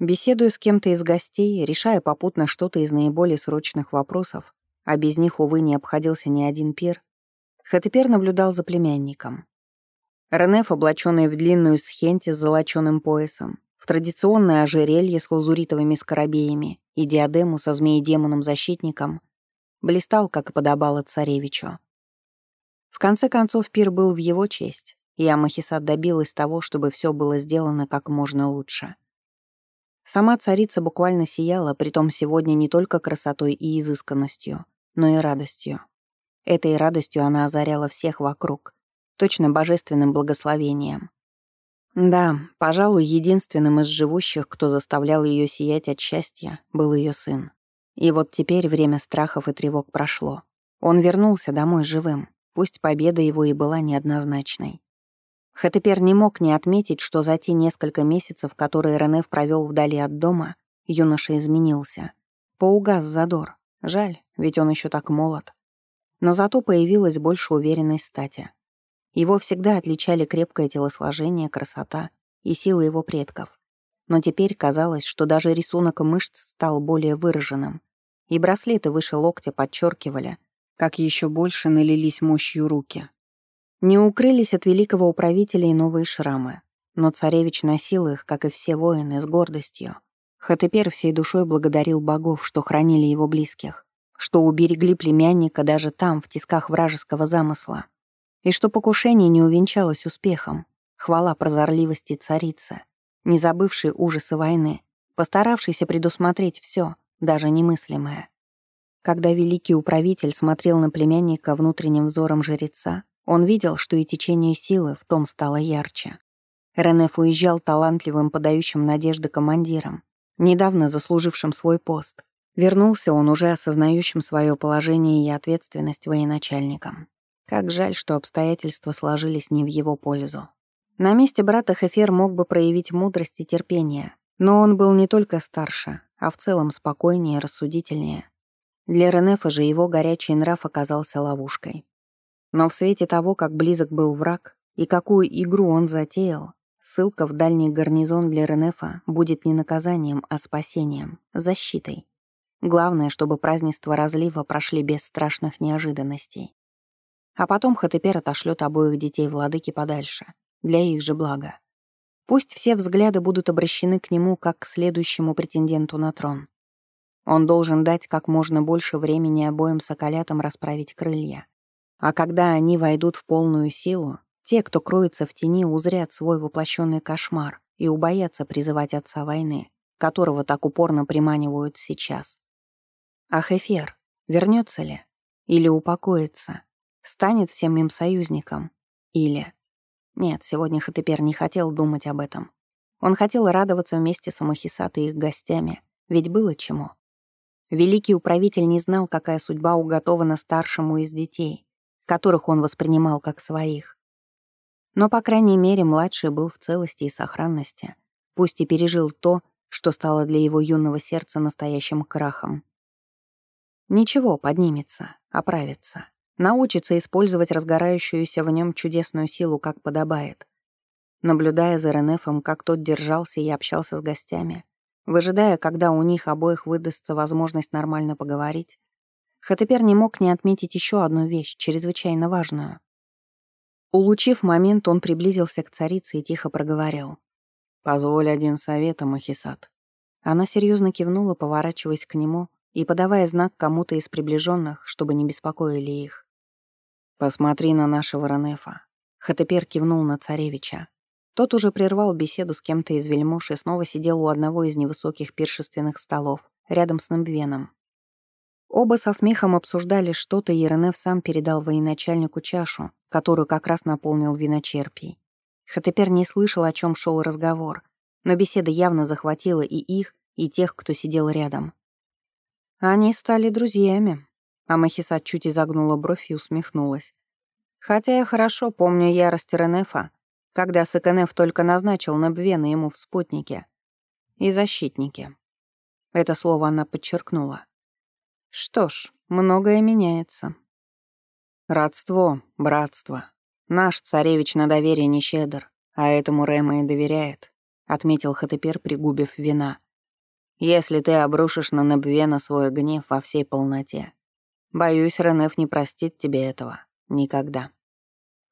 Беседуя с кем-то из гостей, решая попутно что-то из наиболее срочных вопросов, а без них, увы, не обходился ни один пир, Хатепер наблюдал за племянником. Ренеф, облаченный в длинную схенти с золоченым поясом, в традиционное ожерелье с лазуритовыми скоробеями и диадему со змеей-демоном-защитником, блистал, как и подобало царевичу. В конце концов, пир был в его честь, и Амахисат добилась того, чтобы все было сделано как можно лучше. Сама царица буквально сияла, притом сегодня не только красотой и изысканностью, но и радостью. Этой радостью она озаряла всех вокруг, точно божественным благословением. Да, пожалуй, единственным из живущих, кто заставлял ее сиять от счастья, был ее сын. И вот теперь время страхов и тревог прошло. Он вернулся домой живым, пусть победа его и была неоднозначной. Хатепер не мог не отметить, что за те несколько месяцев, которые Ренеф провел вдали от дома, юноша изменился. Поугас задор. Жаль, ведь он еще так молод. Но зато появилась больше уверенной стати. Его всегда отличали крепкое телосложение, красота и сила его предков. Но теперь казалось, что даже рисунок мышц стал более выраженным, и браслеты выше локтя подчеркивали, как еще больше налились мощью руки. Не укрылись от великого управителя и новые шрамы, но царевич носил их, как и все воины, с гордостью. Хатепер всей душой благодарил богов, что хранили его близких, что уберегли племянника даже там, в тисках вражеского замысла и что покушение не увенчалось успехом. Хвала прозорливости царицы, не забывшей ужасы войны, постаравшейся предусмотреть все, даже немыслимое. Когда великий управитель смотрел на племянника внутренним взором жреца, он видел, что и течение силы в том стало ярче. Ренеф уезжал талантливым, подающим надежды командиром, недавно заслужившим свой пост. Вернулся он уже осознающим свое положение и ответственность военачальником. Как жаль, что обстоятельства сложились не в его пользу. На месте брата Хефер мог бы проявить мудрость и терпение, но он был не только старше, а в целом спокойнее и рассудительнее. Для Ренефа же его горячий нрав оказался ловушкой. Но в свете того, как близок был враг и какую игру он затеял, ссылка в дальний гарнизон для Ренефа будет не наказанием, а спасением, защитой. Главное, чтобы празднества разлива прошли без страшных неожиданностей. А потом Хатепер отошлет обоих детей владыки подальше, для их же блага. Пусть все взгляды будут обращены к нему как к следующему претенденту на трон. Он должен дать как можно больше времени обоим соколятам расправить крылья. А когда они войдут в полную силу, те, кто кроется в тени, узрят свой воплощенный кошмар и убоятся призывать отца войны, которого так упорно приманивают сейчас. А Хефер вернется ли? Или упокоится? станет всем им союзником. Или... Нет, сегодня Хатепер не хотел думать об этом. Он хотел радоваться вместе с Амахисат и их гостями, ведь было чему. Великий управитель не знал, какая судьба уготована старшему из детей, которых он воспринимал как своих. Но, по крайней мере, младший был в целости и сохранности, пусть и пережил то, что стало для его юного сердца настоящим крахом. Ничего, поднимется, оправится научится использовать разгорающуюся в нем чудесную силу, как подобает. Наблюдая за Ренефом, как тот держался и общался с гостями, выжидая, когда у них обоих выдастся возможность нормально поговорить, Хатепер не мог не отметить еще одну вещь, чрезвычайно важную. Улучив момент, он приблизился к царице и тихо проговорил. «Позволь один совет, Амахисат». Она серьезно кивнула, поворачиваясь к нему и подавая знак кому-то из приближенных, чтобы не беспокоили их. «Посмотри на нашего Ранефа». Хатепер кивнул на царевича. Тот уже прервал беседу с кем-то из вельмож и снова сидел у одного из невысоких пиршественных столов, рядом с Намбвеном. Оба со смехом обсуждали что-то, и Ренеф сам передал военачальнику чашу, которую как раз наполнил виночерпий. Хатепер не слышал, о чем шел разговор, но беседа явно захватила и их, и тех, кто сидел рядом. Они стали друзьями, а Махисат чуть изогнула бровь и усмехнулась. Хотя я хорошо помню ярость Ренефа, когда Сакенеф только назначил Набвена ему в спутнике. И защитнике. Это слово она подчеркнула. Что ж, многое меняется. Родство, братство. Наш царевич на доверие не щедр, а этому Рэма и доверяет, отметил Хатепер, пригубив вина. если ты обрушишь на Небвена свой гнев во всей полноте. Боюсь, Ренеф не простит тебе этого. Никогда».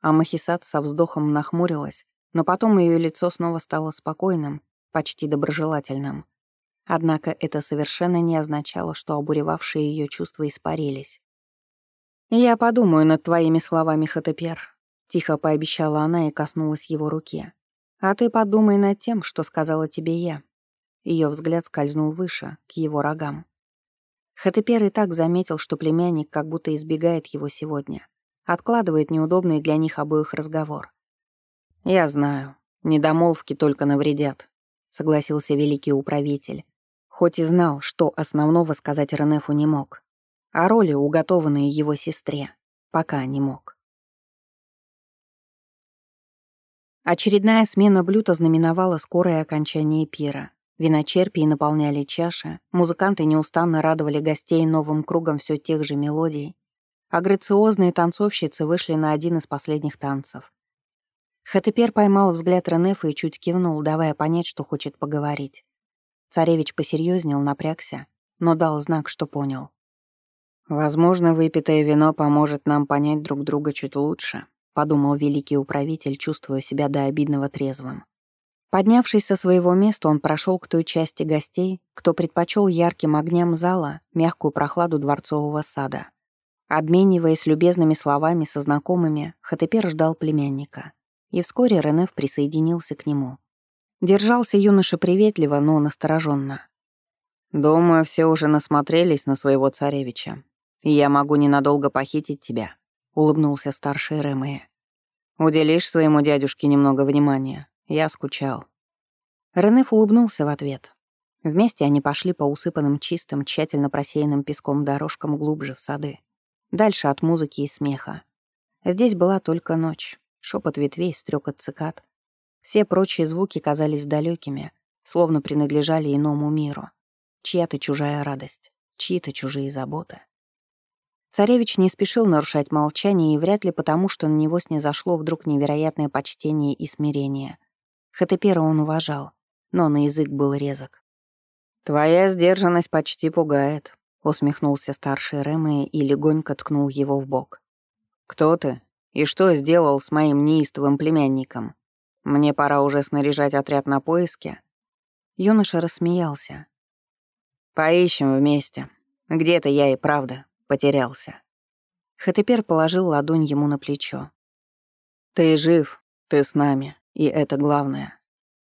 А Махисат со вздохом нахмурилась, но потом ее лицо снова стало спокойным, почти доброжелательным. Однако это совершенно не означало, что обуревавшие ее чувства испарились. «Я подумаю над твоими словами, Хатепер», — тихо пообещала она и коснулась его руки. «А ты подумай над тем, что сказала тебе я». Ее взгляд скользнул выше, к его рогам. Хатепер и так заметил, что племянник как будто избегает его сегодня, откладывает неудобный для них обоих разговор. «Я знаю, недомолвки только навредят», — согласился великий управитель, хоть и знал, что основного сказать Ренефу не мог, а роли, уготованные его сестре, пока не мог. Очередная смена блюд ознаменовала скорое окончание пира. Виночерпии наполняли чаши, музыканты неустанно радовали гостей новым кругом все тех же мелодий, а грациозные танцовщицы вышли на один из последних танцев. Хатепер поймал взгляд Ренефа и чуть кивнул, давая понять, что хочет поговорить. Царевич посерьезнел, напрягся, но дал знак, что понял. «Возможно, выпитое вино поможет нам понять друг друга чуть лучше», подумал великий управитель, чувствуя себя до обидного трезвым. Поднявшись со своего места, он прошел к той части гостей, кто предпочел ярким огням зала мягкую прохладу дворцового сада. Обмениваясь любезными словами со знакомыми, Хатепер ждал племянника. И вскоре Ренеф присоединился к нему. Держался юноша приветливо, но настороженно. «Думаю, все уже насмотрелись на своего царевича, и я могу ненадолго похитить тебя», — улыбнулся старший Ремея. «Уделишь своему дядюшке немного внимания. Я скучал». Ренеф улыбнулся в ответ. Вместе они пошли по усыпанным чистым, тщательно просеянным песком дорожкам глубже в сады. Дальше от музыки и смеха. Здесь была только ночь, шепот ветвей, стрекот цикад, все прочие звуки казались далекими, словно принадлежали иному миру. Чья-то чужая радость, чьи-то чужие заботы. Царевич не спешил нарушать молчание, и вряд ли потому, что на него снизошло вдруг невероятное почтение и смирение. Хатепера он уважал, но на язык был резок. «Твоя сдержанность почти пугает», — усмехнулся старший Рэмэ и легонько ткнул его в бок. «Кто ты? И что сделал с моим неистовым племянником?» Мне пора уже снаряжать отряд на поиски. Юноша рассмеялся. Поищем вместе. Где-то я и правда потерялся. Хатепер положил ладонь ему на плечо. Ты жив, ты с нами, и это главное.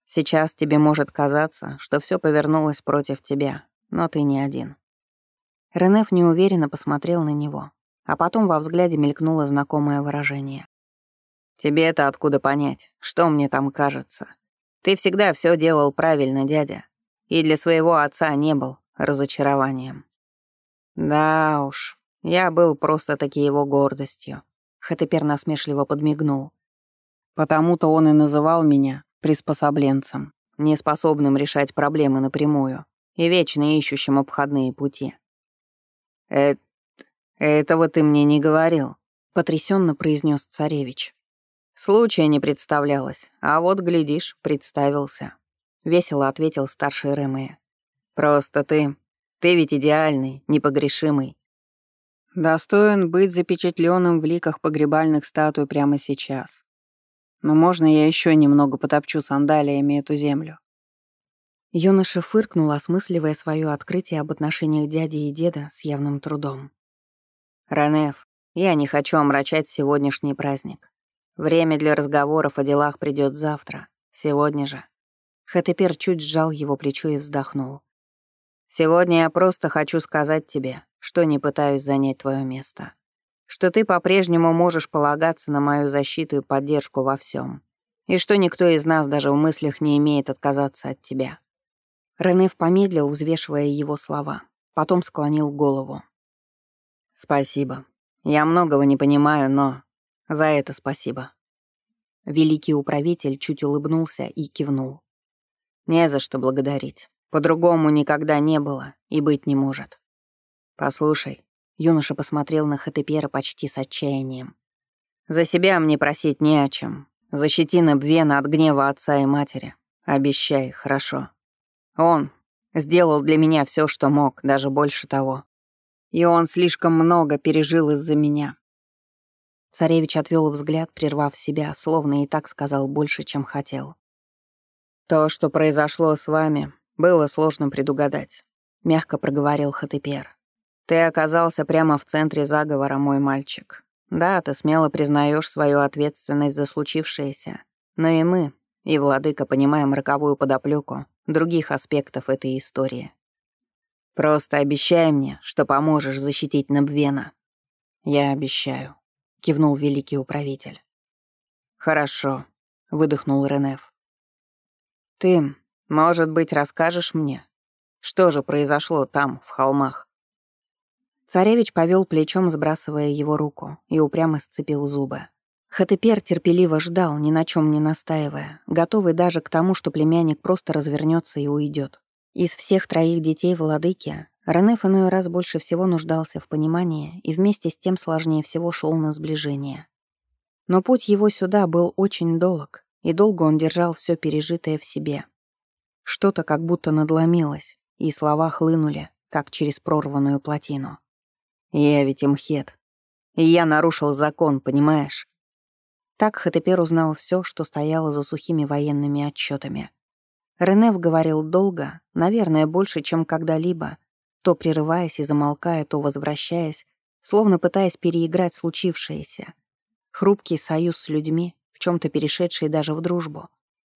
Сейчас тебе может казаться, что все повернулось против тебя, но ты не один. Ренеф неуверенно посмотрел на него, а потом во взгляде мелькнуло знакомое выражение. Тебе это откуда понять? Что мне там кажется? Ты всегда все делал правильно, дядя. И для своего отца не был разочарованием. Да уж, я был просто-таки его гордостью. Хатепер насмешливо подмигнул. Потому-то он и называл меня приспособленцем, неспособным решать проблемы напрямую и вечно ищущим обходные пути. «Э «Этого ты мне не говорил», — потрясенно произнес царевич. Случая не представлялось, а вот, глядишь, представился. Весело ответил старший Ремея. Просто ты, ты ведь идеальный, непогрешимый. Достоин быть запечатленным в ликах погребальных статуй прямо сейчас. Но можно я еще немного потопчу сандалиями эту землю? Юноша фыркнул, осмысливая свое открытие об отношениях дяди и деда с явным трудом. «Ранеф, я не хочу омрачать сегодняшний праздник. Время для разговоров о делах придет завтра, сегодня же. Хатепер чуть сжал его плечо и вздохнул. «Сегодня я просто хочу сказать тебе, что не пытаюсь занять твое место. Что ты по-прежнему можешь полагаться на мою защиту и поддержку во всем, И что никто из нас даже в мыслях не имеет отказаться от тебя». Ренеф помедлил, взвешивая его слова. Потом склонил голову. «Спасибо. Я многого не понимаю, но за это спасибо». Великий управитель чуть улыбнулся и кивнул. «Не за что благодарить. По-другому никогда не было и быть не может. Послушай». Юноша посмотрел на Хатепера почти с отчаянием. «За себя мне просить не о чем. Защити Небвена от гнева отца и матери. Обещай, хорошо. Он, Сделал для меня все, что мог, даже больше того. И он слишком много пережил из-за меня. Царевич отвел взгляд, прервав себя, словно и так сказал больше, чем хотел. «То, что произошло с вами, было сложно предугадать», — мягко проговорил Хатепер. «Ты оказался прямо в центре заговора, мой мальчик. Да, ты смело признаешь свою ответственность за случившееся, но и мы, и владыка понимаем роковую подоплеку других аспектов этой истории. Просто обещай мне, что поможешь защитить Набвена». «Я обещаю», — кивнул великий управитель. «Хорошо», — выдохнул Ренеф. «Ты, может быть, расскажешь мне, что же произошло там, в холмах?» Царевич повел плечом, сбрасывая его руку, и упрямо сцепил зубы. Хатепер терпеливо ждал, ни на чем не настаивая, готовый даже к тому, что племянник просто развернется и уйдет. Из всех троих детей владыки Ренеф иной раз больше всего нуждался в понимании и вместе с тем сложнее всего шел на сближение. Но путь его сюда был очень долг, и долго он держал все пережитое в себе. Что-то как будто надломилось, и слова хлынули, как через прорванную плотину. «Я ведь имхет. Я нарушил закон, понимаешь?» Так Хатепер узнал все, что стояло за сухими военными отчетами. Ренев говорил долго, наверное, больше, чем когда-либо, то прерываясь и замолкая, то возвращаясь, словно пытаясь переиграть случившееся. Хрупкий союз с людьми, в чем то перешедший даже в дружбу.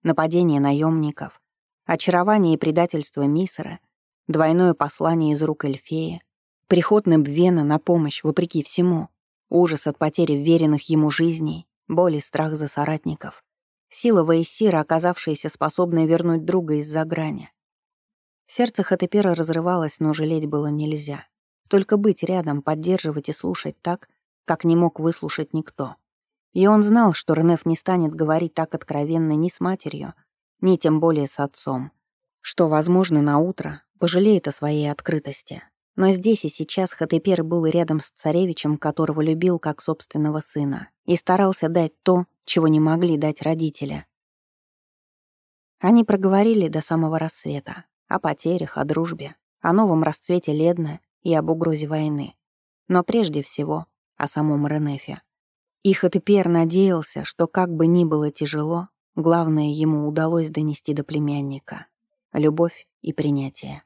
Нападение наемников, очарование и предательство Мисера, двойное послание из рук Эльфея, приход Небвена на помощь вопреки всему, ужас от потери веренных ему жизней, боль и страх за соратников. Сила Ваесира, оказавшаяся способной вернуть друга из-за грани. Сердце Хатепера разрывалось, но жалеть было нельзя. Только быть рядом, поддерживать и слушать так, как не мог выслушать никто. И он знал, что Ренеф не станет говорить так откровенно ни с матерью, ни тем более с отцом. Что, возможно, на утро пожалеет о своей открытости. Но здесь и сейчас Хатепер был рядом с царевичем, которого любил как собственного сына, и старался дать то, чего не могли дать родители. Они проговорили до самого рассвета о потерях, о дружбе, о новом расцвете Ледна и об угрозе войны. Но прежде всего о самом Ренефе. И Хатепер надеялся, что как бы ни было тяжело, главное ему удалось донести до племянника — любовь и принятие.